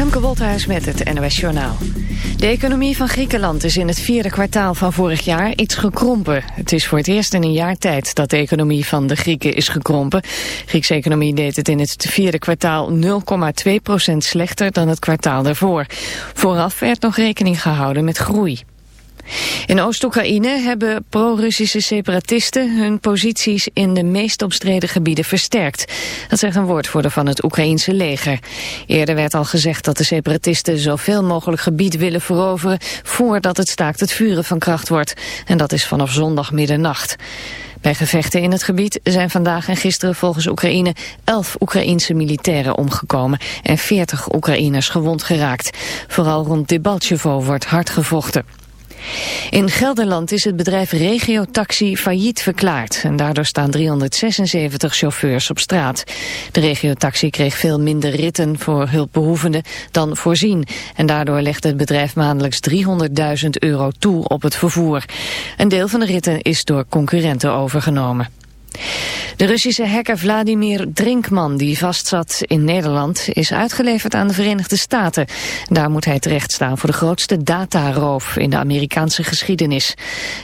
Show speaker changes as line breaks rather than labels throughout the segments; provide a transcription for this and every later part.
Femke Wolthuis met het NOS Journaal. De economie van Griekenland is in het vierde kwartaal van vorig jaar iets gekrompen. Het is voor het eerst in een jaar tijd dat de economie van de Grieken is gekrompen. Griekse economie deed het in het vierde kwartaal 0,2% slechter dan het kwartaal daarvoor. Vooraf werd nog rekening gehouden met groei. In Oost-Oekraïne hebben pro-Russische separatisten hun posities in de meest omstreden gebieden versterkt. Dat zegt een woordvoerder van het Oekraïense leger. Eerder werd al gezegd dat de separatisten zoveel mogelijk gebied willen veroveren voordat het staakt het vuren van kracht wordt. En dat is vanaf zondag middernacht. Bij gevechten in het gebied zijn vandaag en gisteren volgens Oekraïne 11 Oekraïense militairen omgekomen en 40 Oekraïners gewond geraakt. Vooral rond Debaltjevo wordt hard gevochten. In Gelderland is het bedrijf Regio Taxi failliet verklaard. En daardoor staan 376 chauffeurs op straat. De Regio Taxi kreeg veel minder ritten voor hulpbehoevenden dan voorzien. En daardoor legde het bedrijf maandelijks 300.000 euro toe op het vervoer. Een deel van de ritten is door concurrenten overgenomen. De Russische hacker Vladimir Drinkman, die vastzat in Nederland, is uitgeleverd aan de Verenigde Staten. Daar moet hij terecht staan voor de grootste dataroof in de Amerikaanse geschiedenis.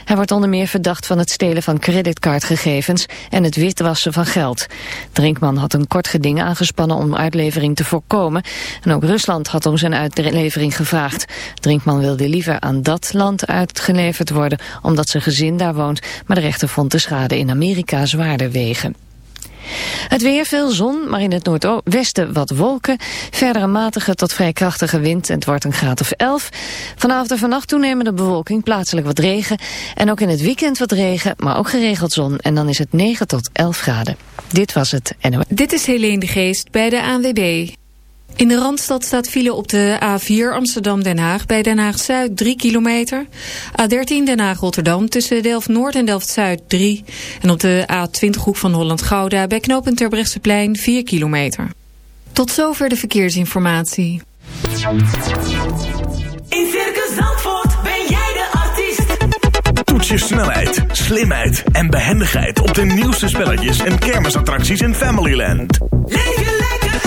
Hij wordt onder meer verdacht van het stelen van creditcardgegevens en het witwassen van geld. Drinkman had een kort geding aangespannen om uitlevering te voorkomen. En ook Rusland had om zijn uitlevering gevraagd. Drinkman wilde liever aan dat land uitgeleverd worden, omdat zijn gezin daar woont. Maar de rechter vond de schade in Amerika Het weer, veel zon, maar in het noordwesten wat wolken. Verder een matige tot vrij krachtige wind en het wordt een graad of 11. Vanavond en vannacht toenemende bewolking, plaatselijk wat regen. En ook in het weekend wat regen, maar ook geregeld zon. En dan is het 9 tot 11 graden. Dit was het.
Dit is Helene de Geest bij de ANWB. In de Randstad staat file op de A4 Amsterdam-Den Haag bij Den Haag-Zuid 3 kilometer. A13 Den Haag-Rotterdam tussen Delft-Noord en Delft-Zuid 3. En op de A20 Hoek van Holland-Gouda bij knooppunt Terbrechtseplein 4 kilometer. Tot zover de verkeersinformatie.
In Circus Zandvoort ben jij de artiest.
Toets je snelheid, slimheid en behendigheid op de nieuwste spelletjes en kermisattracties in Familyland.
Leef je lekker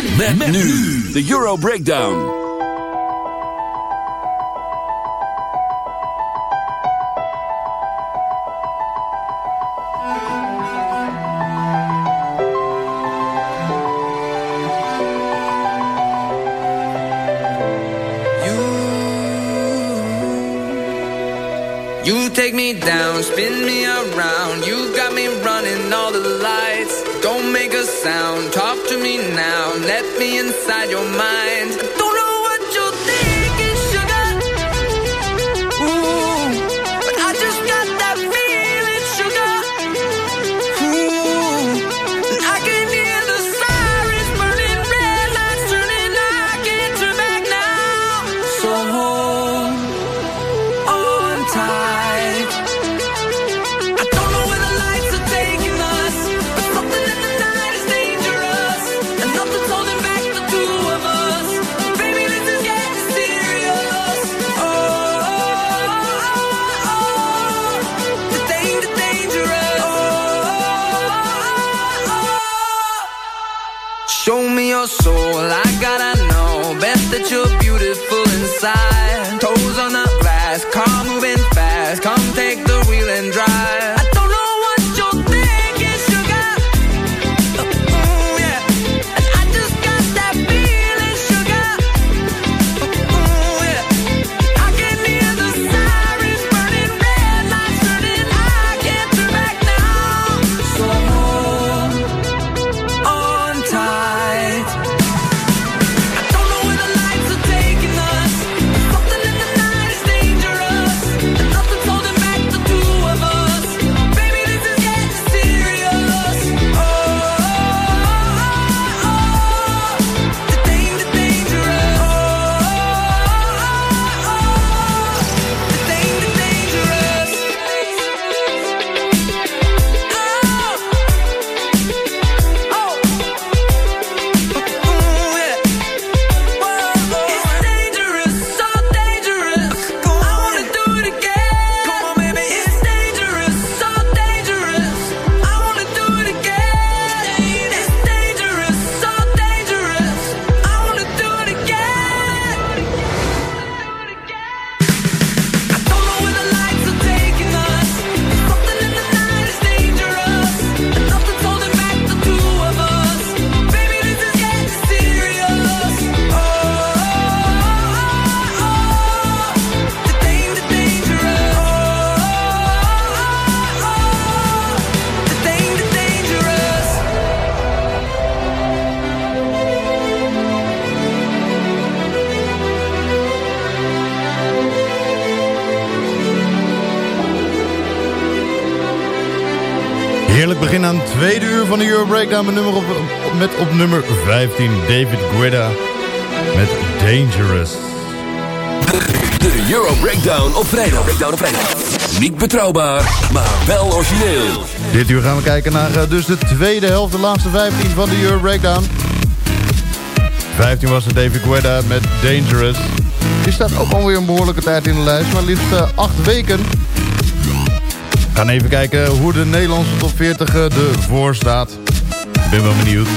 Met, met nu de Euro Breakdown.
You take me down, spin me around. You got me running all the lights. Don't make a sound, talk to me now. Let me inside your mind.
Euro Breakdown met, nummer op, met op nummer 15 David Guetta met Dangerous.
De Euro Breakdown op vrijdag. Breakdown op vrijdag. Niet betrouwbaar, maar wel origineel.
Dit uur gaan we kijken naar uh, dus de tweede helft, de laatste 15 van de Euro Breakdown. 15 was de David Guetta met Dangerous. Die staat ook alweer een behoorlijke tijd in de lijst, maar liefst uh, 8 weken. We gaan even kijken hoe de Nederlandse top 40 uh, ervoor staat. Ik ben wel benieuwd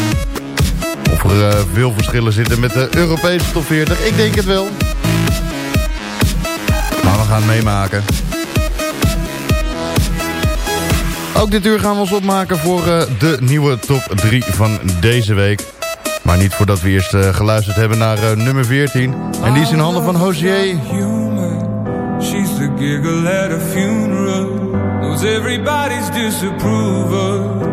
of er uh, veel verschillen zitten met de Europese top 40. Ik denk het wel. Maar we gaan meemaken. Ook dit uur gaan we ons opmaken voor uh, de nieuwe top 3 van deze week. Maar niet voordat we eerst uh, geluisterd hebben naar nummer 14. En die is in handen van Hozier.
She's the giggle at a funeral. Knows everybody's disapproval.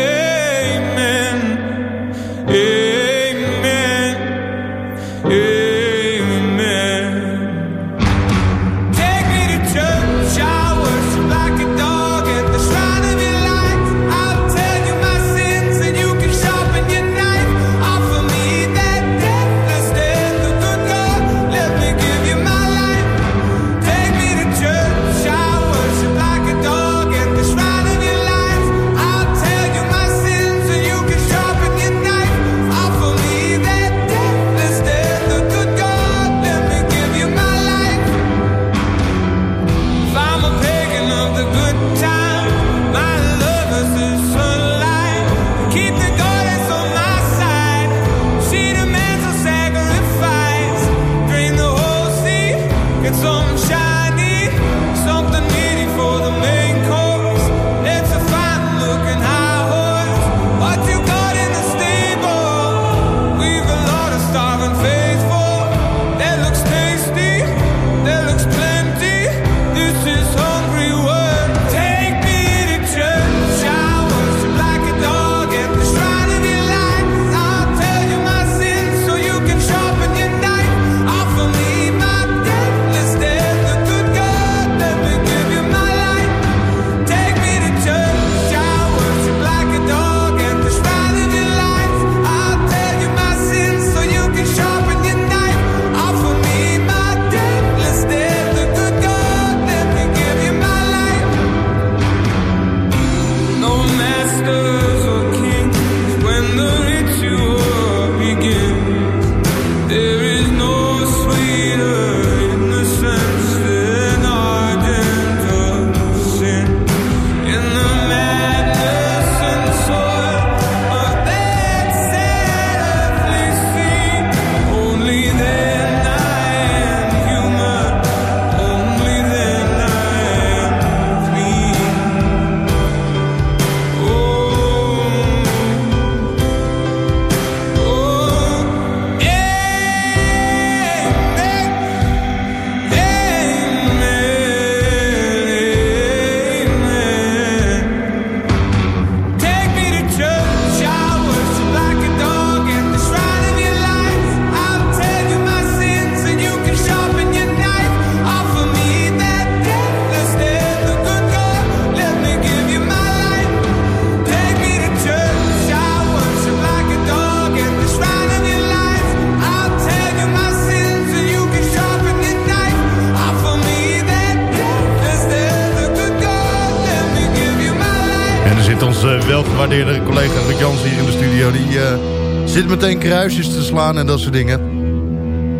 En er zit uh, welgewaardeerde collega Rick Jans hier in de studio. Die uh, zit meteen kruisjes te slaan en dat soort dingen.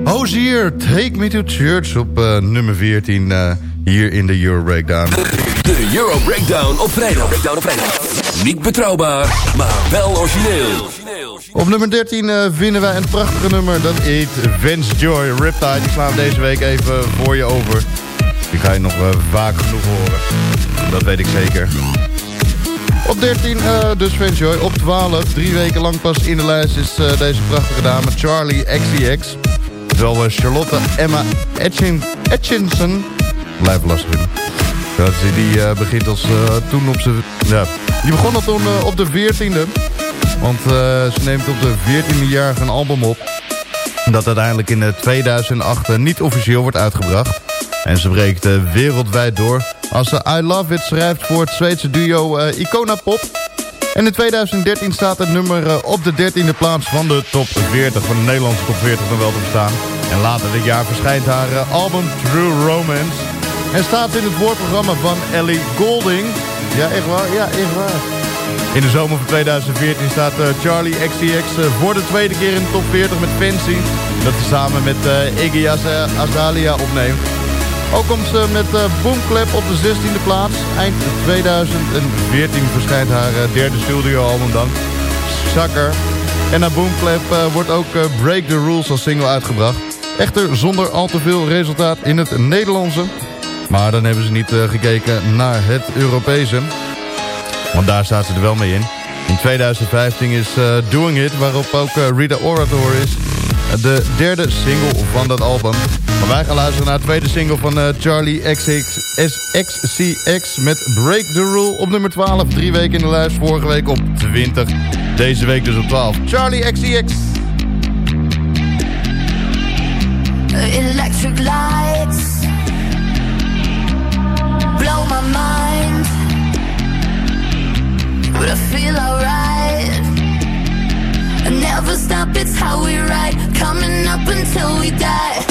Hozier, Take Me To Church op uh, nummer 14 uh, hier in de Euro Breakdown.
De Euro Breakdown op vrijdag. Breakdown op vrijdag. Niet betrouwbaar, maar wel origineel.
Op nummer 13 uh, vinden wij een prachtige nummer. Dat heet Vince Joy Riptide. Die slaan we deze week even voor je over. Die ga je nog vaak genoeg horen. Dat weet ik zeker. Op 13 uh, dus Vince Joy. Op 12, drie weken lang pas in de lijst is uh, deze prachtige dame Charlie XCX. Terwijl Charlotte Emma Etchin Etchinson... Blijf lastig vinden. Die uh, begint als uh, toen op zijn... Ja, die begon al toen op de 14e. Want ze neemt op de 14e jaar een album op. Dat uiteindelijk in 2008 niet officieel wordt uitgebracht. En ze breekt wereldwijd door. Als ze I Love It schrijft voor het Zweedse duo Icona Pop. En in 2013 staat het nummer op de 13e plaats van de top 40. Van de Nederlandse top 40 dan wel te bestaan. En later dit jaar verschijnt haar album True Romance. En staat in het voorprogramma van Ellie Golding. Ja, echt waar? Ja, echt waar. In de zomer van 2014 staat uh, Charlie XCX uh, voor de tweede keer in de top 40 met Fancy. Dat ze samen met uh, Iggy Azalea opneemt. Ook komt ze met uh, Boomclap op de 16e plaats. Eind 2014 verschijnt haar derde studioalbum dan. Sucker. En na Boomclap wordt ook Break the Rules als single uitgebracht. Echter zonder al te veel resultaat in het Nederlandse. Maar dan hebben ze niet gekeken naar het Europese. Want daar staat ze er wel mee in. In 2015 is Doing It, waarop ook Rita Orator is. De derde single van dat album. Maar wij gaan luisteren naar de tweede single van Charlie XX, XCX met Break the Rule op nummer 12. Drie weken in de lijst, vorige week op 20. Deze week dus op 12. Charlie XCX.
Electric lights blow my mind But I feel alright never stop, it's how we ride. Coming up until we die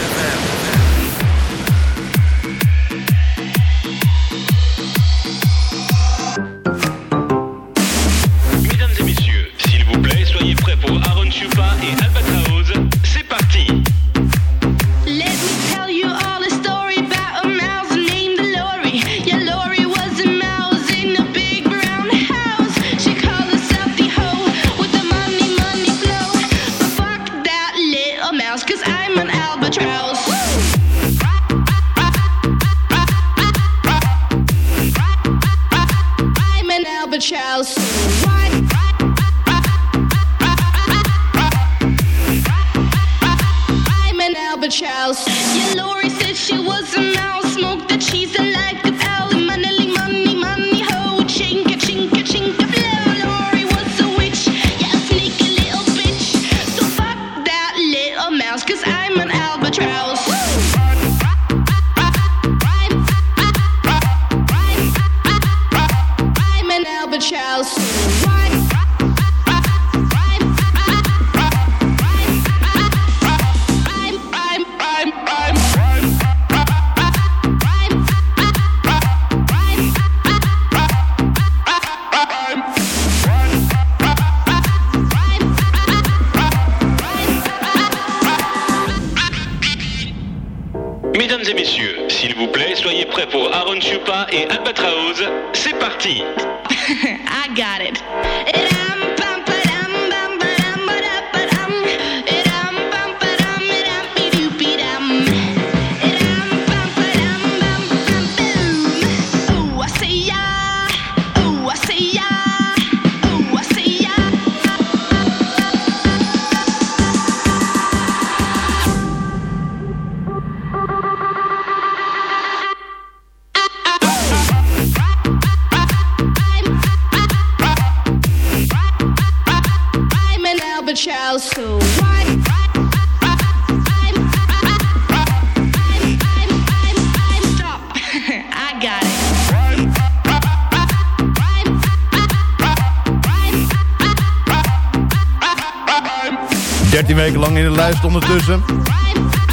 13 weken lang in de lijst ondertussen.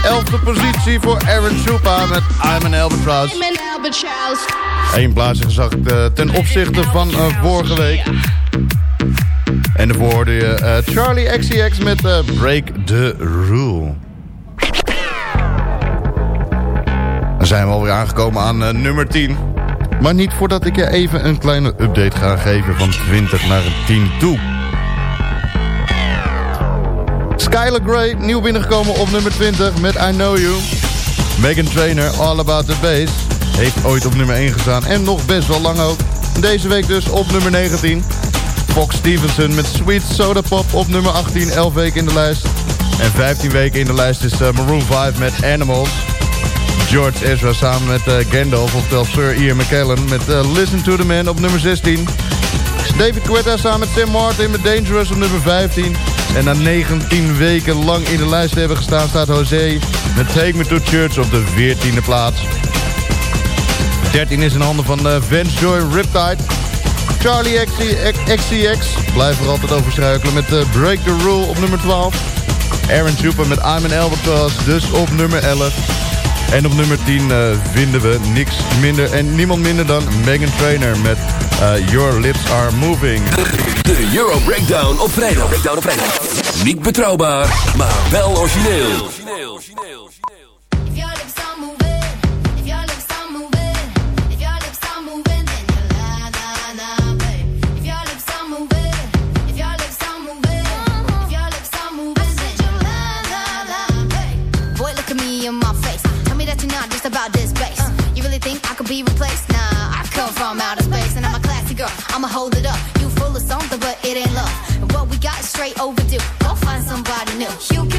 11e positie voor Aaron Chupa met I'm an Albatross. Eén plaatsje gezakt eh, ten opzichte van eh, vorige week. En daarvoor hoorde je eh, Charlie XCX met Break the Rule. Dan zijn we alweer aangekomen aan nummer 10. Maar niet voordat ik je even een kleine update ga geven van 20 naar 10 toe. Skylar Grey, nieuw binnengekomen op nummer 20 met I Know You. Megan Trainer, All About The Bass. Heeft ooit op nummer 1 gestaan en nog best wel lang ook. Deze week dus op nummer 19. Fox Stevenson met Sweet Soda Pop op nummer 18, 11 weken in de lijst. En 15 weken in de lijst is eh, Maroon 5 met Animals. George Ezra samen met eh, Gandalf, oftewel Sir Ian McKellen met eh, Listen to the Man op nummer 16. David Guetta samen met Tim Martin met Dangerous op nummer 15. En na 19 weken lang in de lijst te hebben gestaan staat José met Take Me to Church op de 14e plaats. 13 is in handen van uh, Vance Joy Riptide. Charlie XCX blijft er altijd over struikelen met uh, Break the Rule op nummer 12. Aaron Super met I'm an Albatross dus op nummer 11. En op nummer 10 uh, vinden we niks minder en niemand minder dan Megan Trainer met Your Lips Are Moving.
De Euro Breakdown op vrijdag. Breakdown op vrijdag. Niet betrouwbaar, maar wel origineel.
If straight overdue. Go find somebody new. You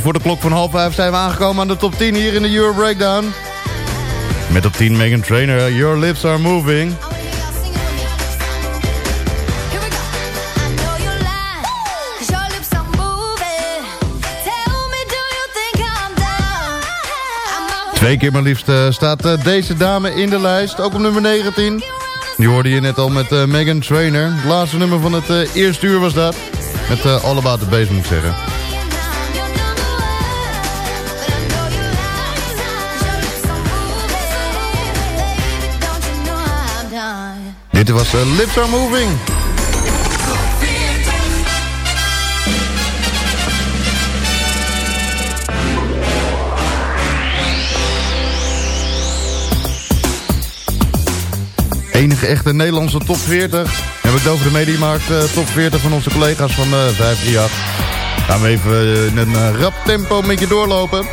Voor de klok van half vijf zijn we aangekomen aan de top 10 hier in de Euro Breakdown. Met op 10 Megan Trainer, Your Lips Are Moving. Twee keer maar liefst staat eh, deze dame in de lijst. Ook op nummer 19. Die hoorde je net al met eh, Megan Trainer. Het laatste nummer van het eh, eerste uur was dat. Met All About The Bass moet ik zeggen. Dit was eh, Lips Are Moving. Enige echte Nederlandse top 40. Dan heb ik het over de Mediamarkt eh, top 40 van onze collega's van eh 538. Gaan we even eh, in een rap tempo met je doorlopen.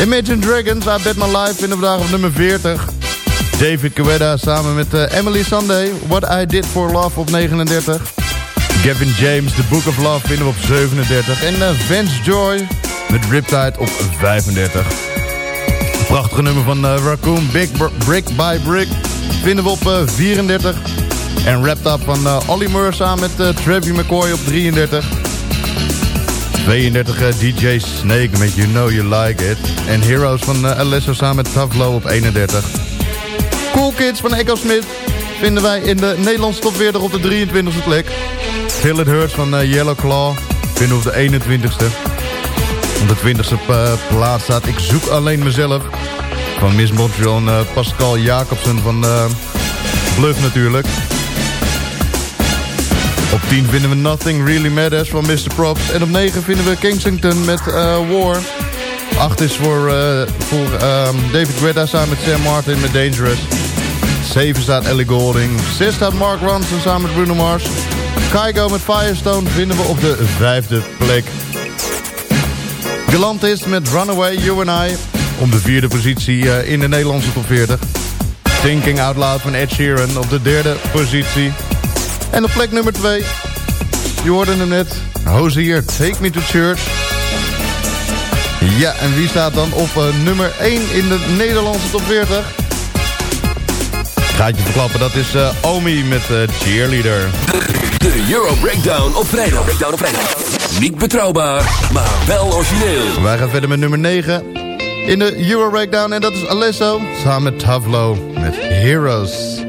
Imagine Dragons, I Bet My Life vinden vandaag op nummer 40. David Guetta samen met eh, Emily Sunday. What I Did For Love op 39. Gavin James, The Book of Love vinden we op 37. En eh, Vance Joy met Riptide op 35. Prachtige nummer van eh, Raccoon, Big Br- Brick by Brick vinden we op eh, 34. En Wrapped Up van Olly Murs samen met Travis McCoy op 33. 32 eh, DJ Snake met You Know You Like It. En Heroes van Alesso samen met Tavlo op 31. Cool Kids van Echo Smith vinden wij in de Nederlandse top 40 op de 23e plek. Feel It van eh, Yellow Claw vinden we op de 21ste. Op de 20ste eh, plaats staat Ik Zoek Alleen Mezelf. Van Miss Montreal en eh, Pascal Jacobsen van eh, Bluff natuurlijk. Op 10 vinden we Nothing Really Matters van Mr. Props. En op 9 vinden we Kensington met War. 8 is voor, eh, voor ehm, David Guetta samen met Sam Martin met Dangerous. 7 staat Ellie Golding. 6 staat Mark Ronson samen met Bruno Mars. Kygo met Firestone vinden we op de vijfde plek. Galantis met Runaway, You and I. Om de vierde positie eh, in de Nederlandse top 40. Thinking Out Loud van Ed Sheeran op de derde positie. En op plek nummer 2. Je hoorde hem net. Hozier, Take Me to Church. Ja, en wie staat dan op eh, nummer 1 in de Nederlandse top 40? Gaat je verklappen, dat is eh, Omi met eh, Cheerleader.
De Euro Breakdown op vrijdag. Breakdown op vrijdag. Niet betrouwbaar, maar wel origineel.
Wij gaan verder met nummer 9 in de Euro Breakdown. En dat is Alesso samen met Tavlo met Heroes.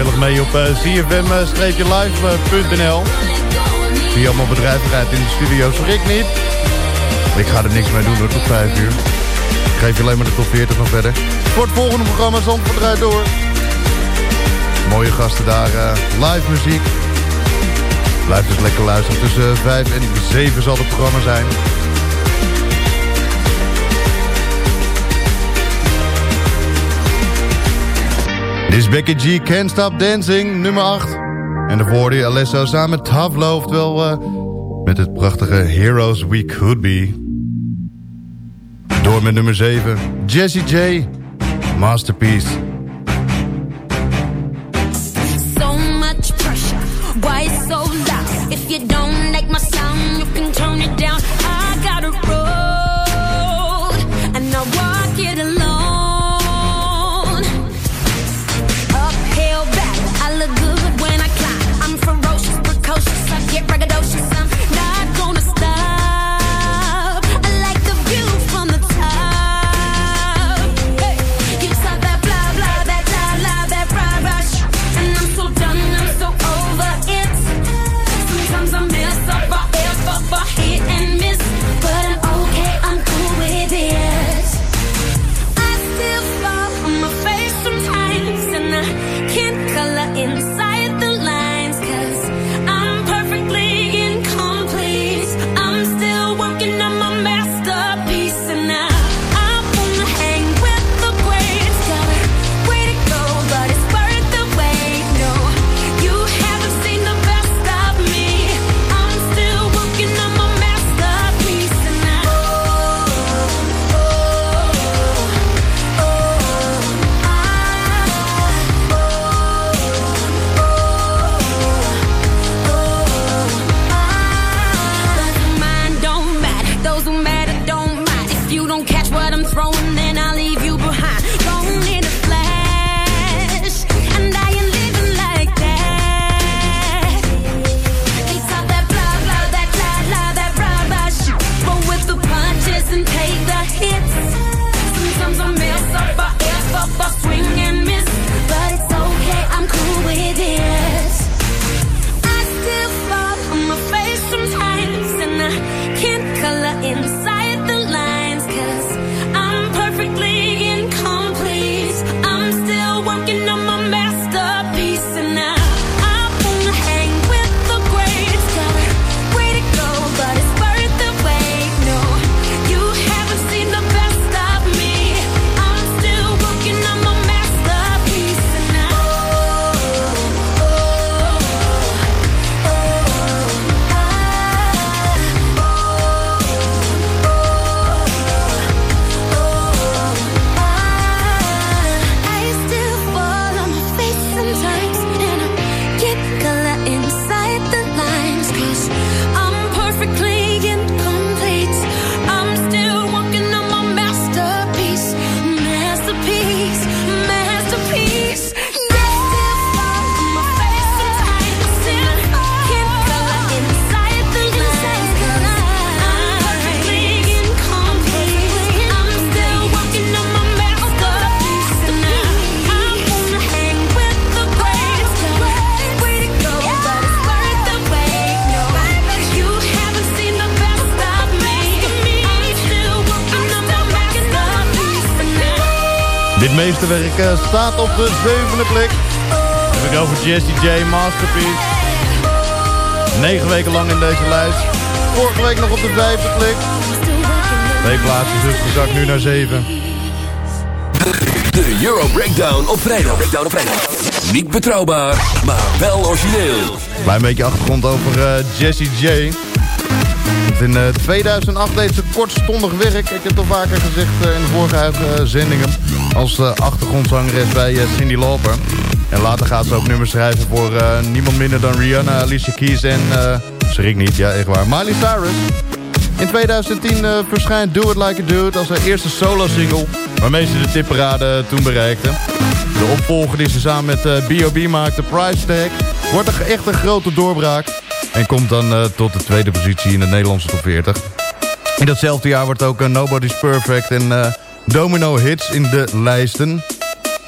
gezellig mee op cfm-live.nl. Zie je allemaal rijdt in de studio, schrik niet. Ik ga er niks mee doen hoor, tot 5 uur. Ik geef je alleen maar de top 40 van verder. Voor het volgende programma Zandvoort door. Mooie gasten daar, uh, live muziek. Blijf dus lekker luisteren. Tussen eh, 5 en 7 zal het programma zijn. This Becky G, Can't Stop Dancing, nummer 8. En de die Alessia Alesso samen met Tavlo, oftewel met het prachtige Heroes We Could Be. Door met nummer 7, Jesse J, Masterpiece.
Meesterwerk eh, staat op de zevende plek. Dan heb ik over Jesse J. Masterpiece. Negen weken lang in deze lijst. Vorige week nog op de vijfde plek. Twee plaatsjes dus gezakt nu naar zeven.
De Euro Breakdown op vrijdag. Breakdown op vrijdag. Niet betrouwbaar, maar wel origineel.
Klein beetje achtergrond over eh, Jessie J. In eh, 2008 deed ze kortstondig werk. Ik heb het al vaker gezegd eh, in de vorige uitzendingen. Als eh, achtergrondzangeres bij eh, Cindy Lauper. En later gaat ze ook nummers schrijven voor eh, niemand minder dan Rihanna, Alicia Keys en... schrik niet, ja echt waar. Miley Cyrus. In 2010 eh, verschijnt Do It Like a Dude als haar eerste solo-single... waarmee ze de tipparade toen bereikte. De opvolger die ze samen met B.O.B. maakte, Price Tag... wordt er echt een grote doorbraak... en komt dan tot de tweede positie in de Nederlandse top 40. In datzelfde jaar wordt ook Nobody's Perfect en eh, Domino Hits in de lijsten.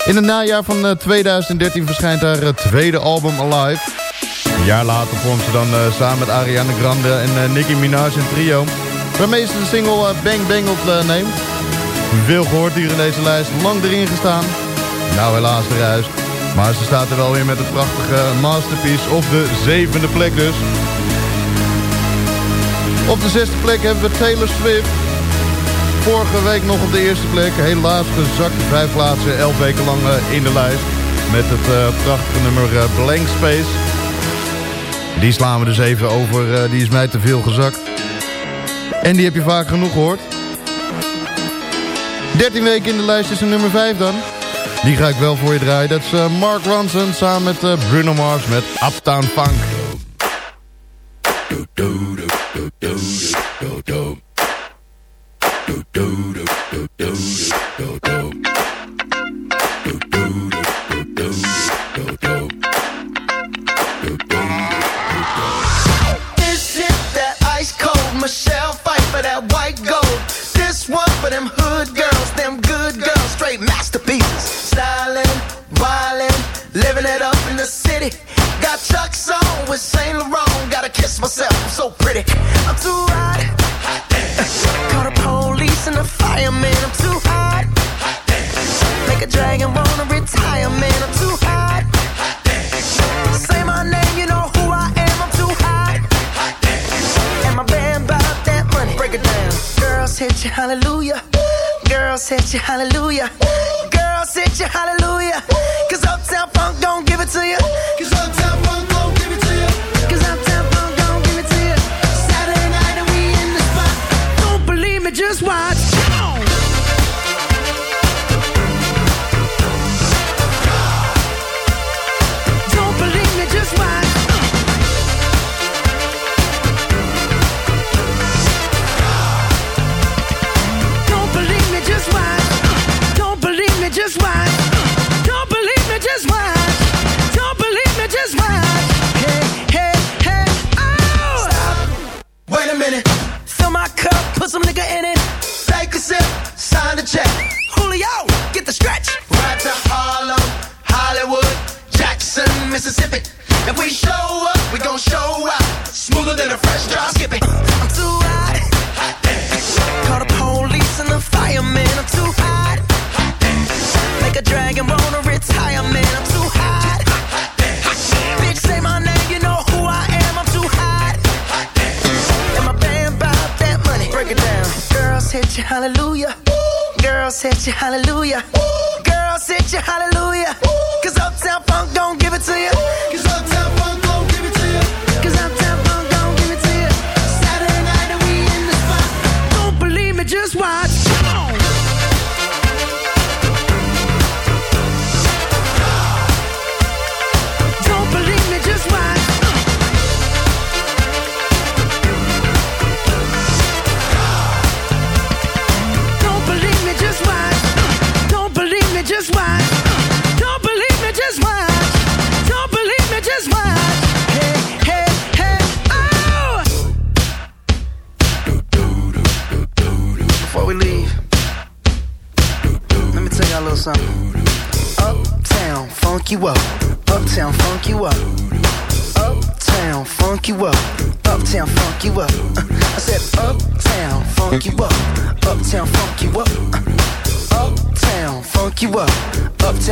In het najaar van eh, 2013 verschijnt haar eh, tweede album Alive... Een jaar later vormt ze dan eh, samen met Ariana Grande en eh, Nicki Minaj een trio. Waarmee ze de single eh, Bang Bang opneemt. Veel gehoord hier in deze lijst, lang erin gestaan. Nou helaas eruit. Maar ze staat er wel weer met het prachtige masterpiece op de zevende plek dus. Op de zesde plek hebben we Taylor Swift. Vorige week nog op de eerste plek. Helaas gezakt vijf plaatsen, elf weken lang eh, in de lijst. Met het eh, prachtige nummer eh, Blank Space. Die slaan we dus even over. die is mij te veel gezakt. En die heb je vaak genoeg gehoord. 13 weken in de lijst is een nummer 5 dan. Die ga ik wel voor je draaien. Dat is Mark Ronson samen met Bruno Mars met Uptown Funk.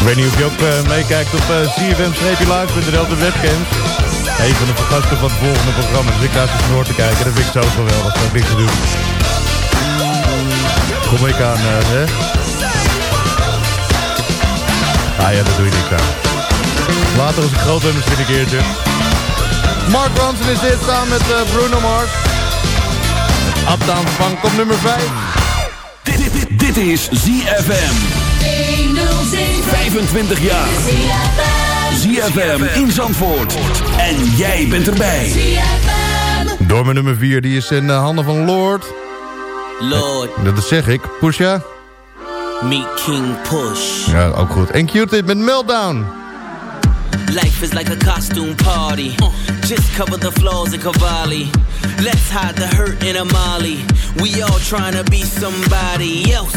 Ik weet niet of je ook eh, meekijkt op uh, cfm-live.nl de webcams. Een van de vergasten van het volgende programma. Dus ik ga even door te kijken. Dat vind ik zo geweldig. Dat heb ik te doen. Kom ik aan, eh, hè? Ah ja, dat doe je niet aan. Later als ik groot ben misschien een keertje. Mark Ronson is dit samen met eh, Bruno Mars. Uptown Funk op nummer 5.
Dit, dit, dit, dit is ZFM. 25 jaar. ZFM in Zandvoort. En jij bent erbij.
Door mijn nummer 4, die is in de handen van Lord.
Lord,
Dat zeg ik. Pusha.
meet King Push.
Ja, ook goed. En Q-Tip met Meltdown.
Life is like a costume party. Uh, just cover the flaws in Cavalli. Let's hide the hurt in Amali. We all trying to be somebody else.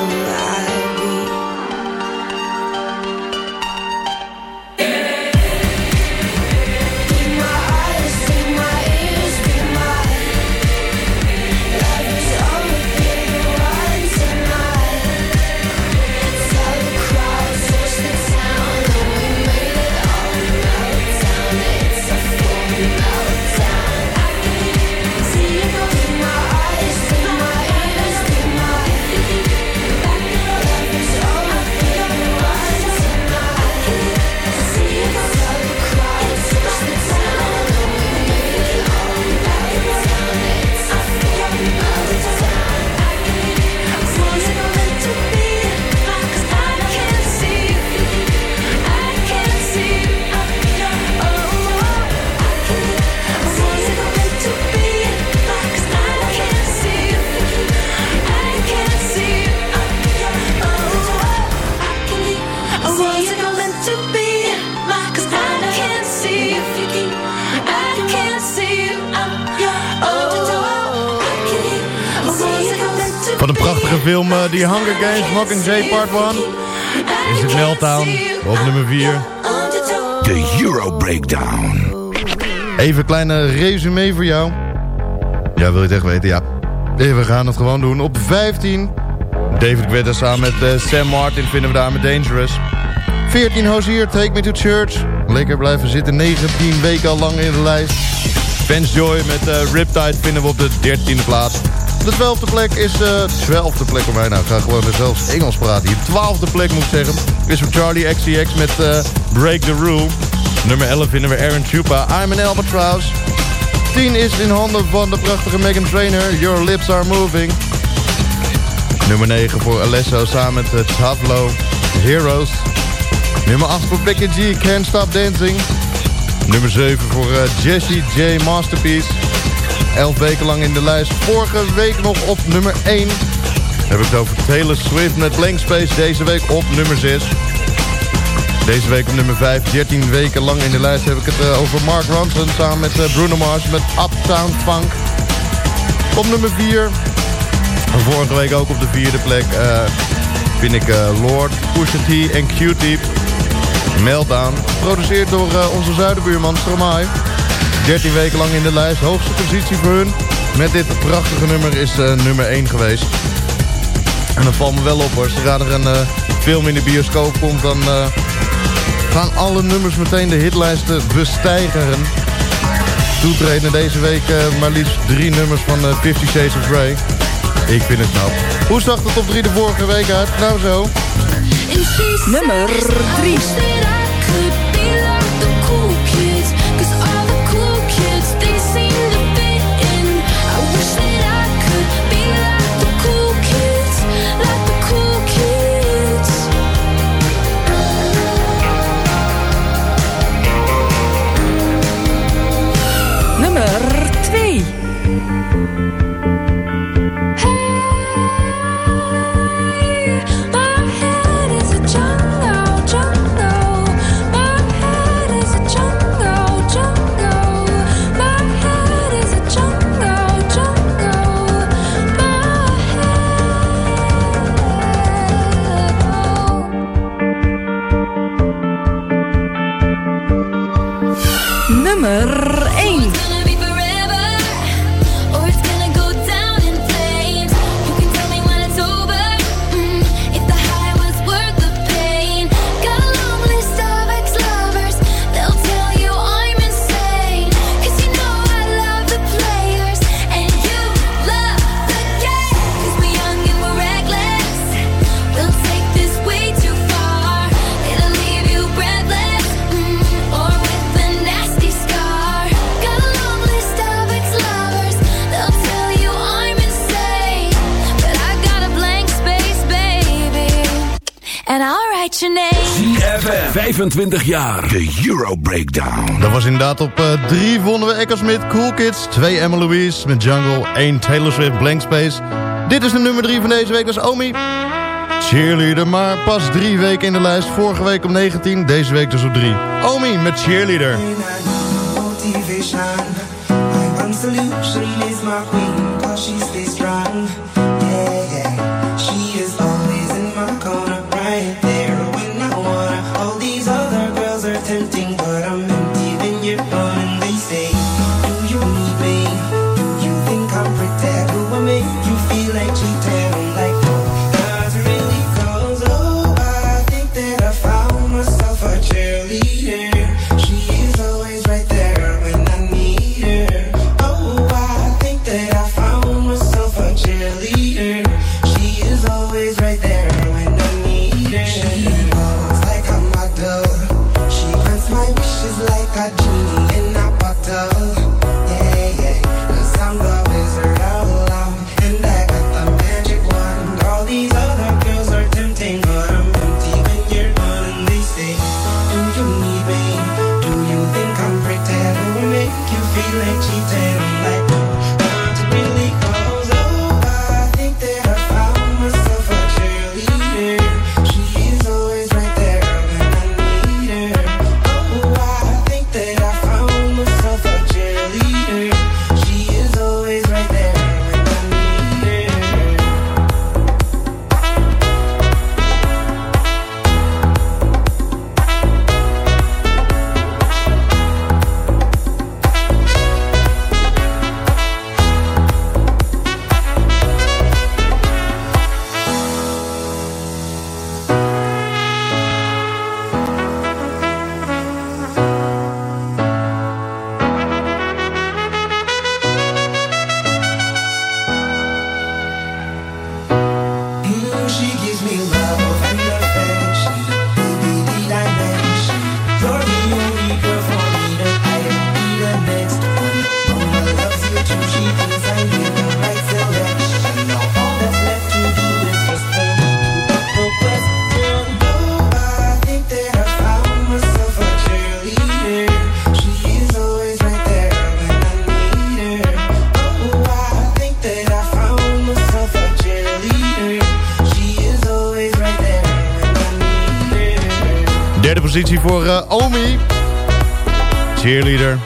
De prachtige film uh, The Hunger Games Mockingjay Part 1 is het Meltdown op nummer 4.
De Euro Breakdown.
Even een kleine resume voor jou. Ja, wil je het echt weten? Ja. We gaan het gewoon doen. Op 15, David Guetta samen met uh, Sam Martin vinden we daar met Dangerous. 14, Hozier, Take Me To Church. Lekker blijven zitten, 19 weken al lang in de lijst. Vance Joy met uh, Riptide vinden we op de 13e plaats. De 12e plek is de uh, 12e plek voor mij. Nou, ik ga gewoon zelfs Engels praten hier. 12e plek moet ik zeggen. Is voor Charlie XCX met uh, Break the Rule. Nummer 11 vinden we Aaron Chupa. I'm an Albatross. 10 is in handen van de prachtige Megan Trainer. Your Lips Are Moving. Nummer 9 voor Alesso samen met uh, Tavlo. Heroes. Nummer 8 voor Becky G. Can't Stop Dancing. Nummer 7 voor Jessie J. Masterpiece. 11 weken lang in de lijst. Vorige week nog op nummer 1. Heb ik het over Taylor Swift met Blank Space. Deze week op nummer 6. Deze week op nummer 5. 13 weken lang in de lijst heb ik het uh, over Mark Ronson. Samen met uh, Bruno Mars met Uptown Funk. Op nummer 4. Vorige week ook op de vierde plek. Uh, vind ik Lord, Pusha T en Q-Tip. Meltdown. Geproduceerd door onze zuidenbuurman Stromae. 13 weken lang in de lijst. Hoogste positie voor hun. Met dit prachtige nummer is uh, nummer 1 geweest. En dan valt me wel op hoor. Zodra er een uh, film in de bioscoop komt... dan uh, gaan alle nummers meteen de hitlijsten bestijgeren. Toetreden deze week maar liefst drie nummers van Fifty Shades of Grey. Ik vind het knap. Hoe zag het op 3 de vorige week uit? Nou zo.
Nummer 3. Nummer
25 jaar. De Euro Breakdown.
Dat was inderdaad op 3 uh, vonden we Echo Smith, Cool Kids. 2 Emma Louise met Jungle. 1 Taylor Swift, Blank Space. Dit is de nummer 3 van deze week, dat is Omi. Cheerleader, maar pas drie weken in de lijst. Vorige week op 19, deze week dus op 3. Omi met Cheerleader.
Motivation. My one solution is my queen, cause she stays strong.
compositie voor eh, Omi. Cheerleader.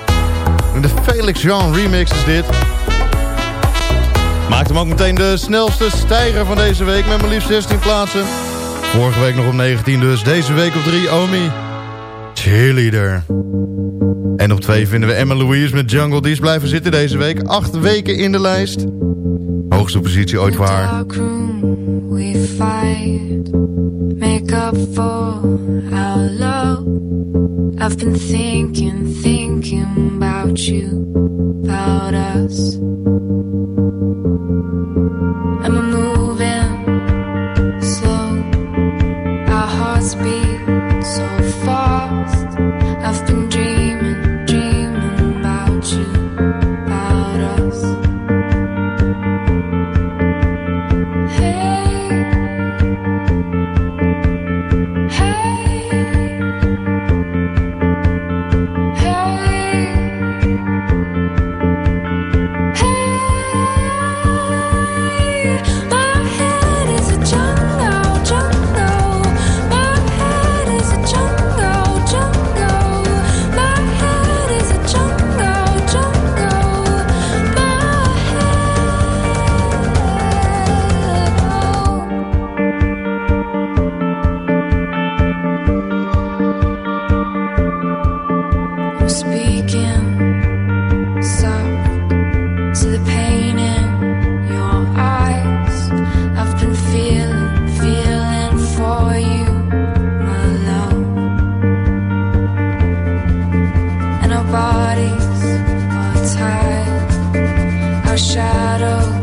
En de Felix Jean remix is dit. Maakt hem ook meteen de snelste stijger van deze week met mijn liefst 16 plaatsen. Vorige week nog op 19 dus, deze week op 3 Omi. Cheerleader. En op 2 vinden we Emma Louise met Jungle. Die is blijven zitten deze week. Acht weken in de lijst. Hoogste positie ooit voor.
up for how low? I've been thinking, thinking about you, about us. bodies are tied, our shadows.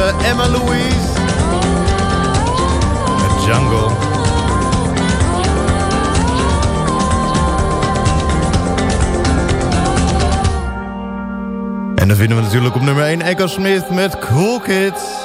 Emma Louise. The Jungle. En dan vinden we natuurlijk op nummer 1 Echo Smith met Cool Kids.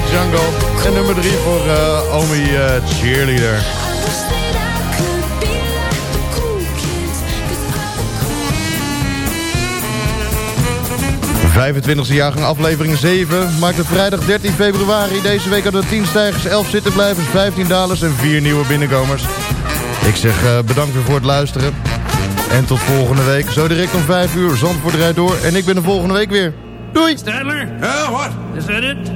Met Django. En nummer 3 voor eh, Omi eh, Cheerleader. 25e jaargang aflevering 7 maakt het vrijdag 13 februari. Deze week hadden we 10 stijgers, 11 zittenblijvers, 15 dalers en 4 nieuwe binnenkomers. Ik zeg eh, bedankt weer voor het luisteren. En tot volgende week. Zo direct om 5 uur. Zandvoort rijdt door. En ik ben er volgende week weer. Doei!
Stadler? What? Is that it?